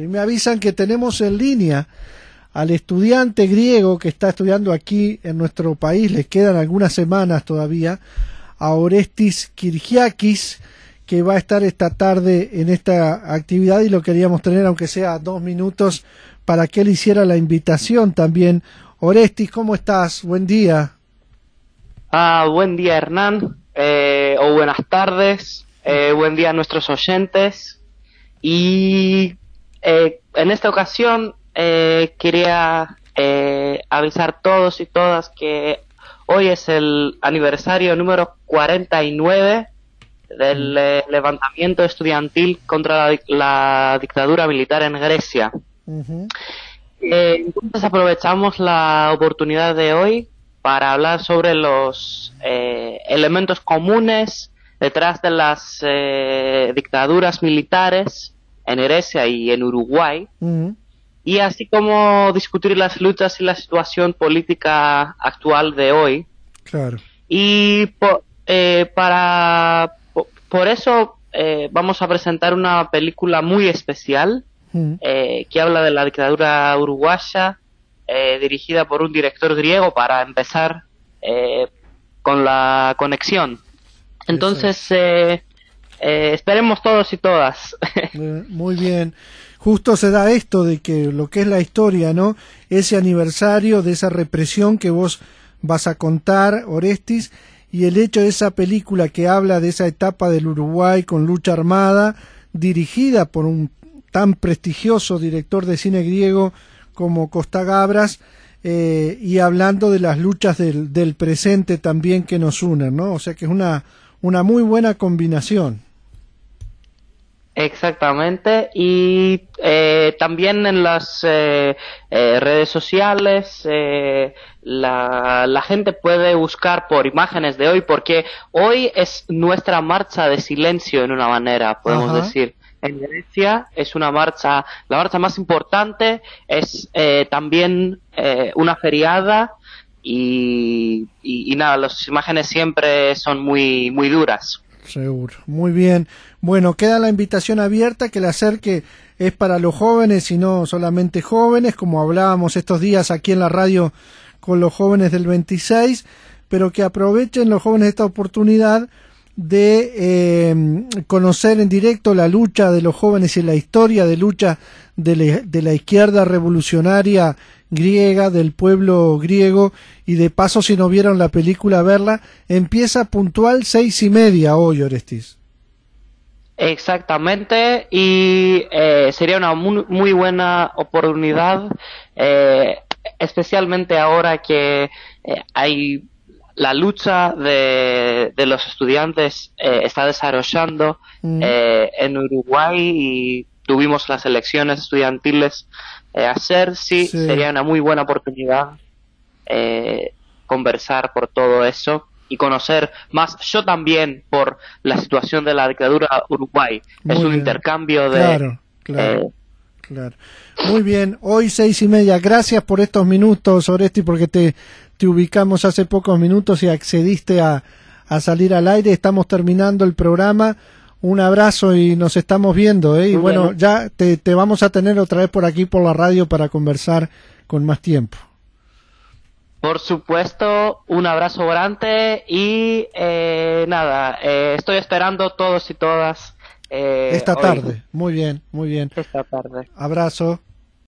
Y me avisan que tenemos en línea al estudiante griego que está estudiando aquí en nuestro país, les quedan algunas semanas todavía, a Orestis Kirgiakis, que va a estar esta tarde en esta actividad y lo queríamos tener, aunque sea dos minutos, para que él hiciera la invitación también. Orestis, ¿cómo estás? Buen día. Ah, buen día, Hernán, eh, o buenas tardes, eh, buen día a nuestros oyentes. Y eh, en esta ocasión eh, quería eh, avisar a todos y todas que hoy es el aniversario número 49 del eh, levantamiento estudiantil contra la, la dictadura militar en Grecia. Eh, entonces aprovechamos la oportunidad de hoy para hablar sobre los elementos comunes detrás de las dictaduras militares en Grecia y en Uruguay y así como discutir las luchas y la situación política actual de hoy. Claro. Y po- eh, para po- por eso eh, vamos a presentar una película muy especial eh, que habla de la dictadura uruguaya, eh, dirigida por un director griego para empezar eh, con la conexión. Entonces, eh, esperemos todos y todas. Muy bien. Justo se da esto de que lo que es la historia, ¿no? Ese aniversario de esa represión que vos vas a contar, Orestis, y el hecho de esa película que habla de esa etapa del Uruguay con lucha armada, dirigida por un tan prestigioso director de cine griego como Costa Gabras, eh, y hablando de las luchas del, del presente también que nos unen, ¿no? O sea que es una, una muy buena combinación. Exactamente. Y eh, también en las eh, eh, redes sociales eh, la, la gente puede buscar por imágenes de hoy porque hoy es nuestra marcha de silencio en una manera, podemos Ajá. decir. En Grecia es una marcha, la marcha más importante, es eh, también eh, una feriada y, y, y nada, las imágenes siempre son muy, muy duras. Seguro, muy bien. Bueno, queda la invitación abierta que el acerque es para los jóvenes y no solamente jóvenes, como hablábamos estos días aquí en la radio con los jóvenes del 26, pero que aprovechen los jóvenes esta oportunidad de eh, conocer en directo la lucha de los jóvenes y la historia de lucha de la, de la izquierda revolucionaria griega, del pueblo griego, y de paso si no vieron la película verla, empieza puntual seis y media hoy, Orestis. Exactamente, y eh, sería una muy, muy buena oportunidad, eh, especialmente ahora que eh, hay la lucha de, de los estudiantes eh, está desarrollando Mm. eh, en Uruguay y tuvimos las elecciones estudiantiles eh, ayer, sí, Sí. sería una muy buena oportunidad eh, conversar por todo eso y conocer más, yo también por la situación de la dictadura Uruguay. Muy es un bien. intercambio de... Claro, claro, eh, claro. Muy bien, hoy seis y media. Gracias por estos minutos, Oresti, porque te, te ubicamos hace pocos minutos y accediste a, a salir al aire. Estamos terminando el programa. Un abrazo y nos estamos viendo. ¿eh? Y Muy bueno, bien. ya te, te vamos a tener otra vez por aquí por la radio para conversar con más tiempo. Por supuesto, un abrazo grande y eh, nada, eh, estoy esperando todos y todas. Eh, Esta hoy. tarde. Muy bien, muy bien. Esta tarde. Abrazo.